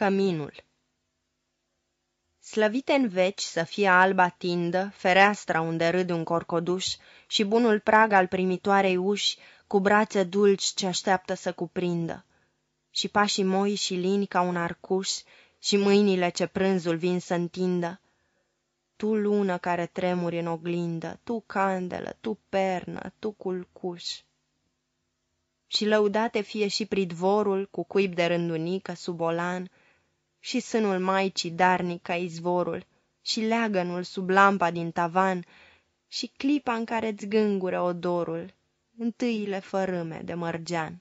Căminul Slăvite în veci să fie alba tindă, fereastra unde râde un corcoduș și bunul prag al primitoarei uși, cu brațe dulci ce așteaptă să cuprindă. Și pașii moi și lini ca un arcuș și mâinile ce prânzul vin să întindă. Tu lună care tremuri în oglindă, tu candelă, tu pernă, tu culcuș și lăudate fie și pridvorul cu cuib de rândunică sub olan, și sânul maicii darnic ca izvorul, și leagănul sub lampa din tavan, și clipa în care-ți gângură odorul, întâiile fărâme de mărgean.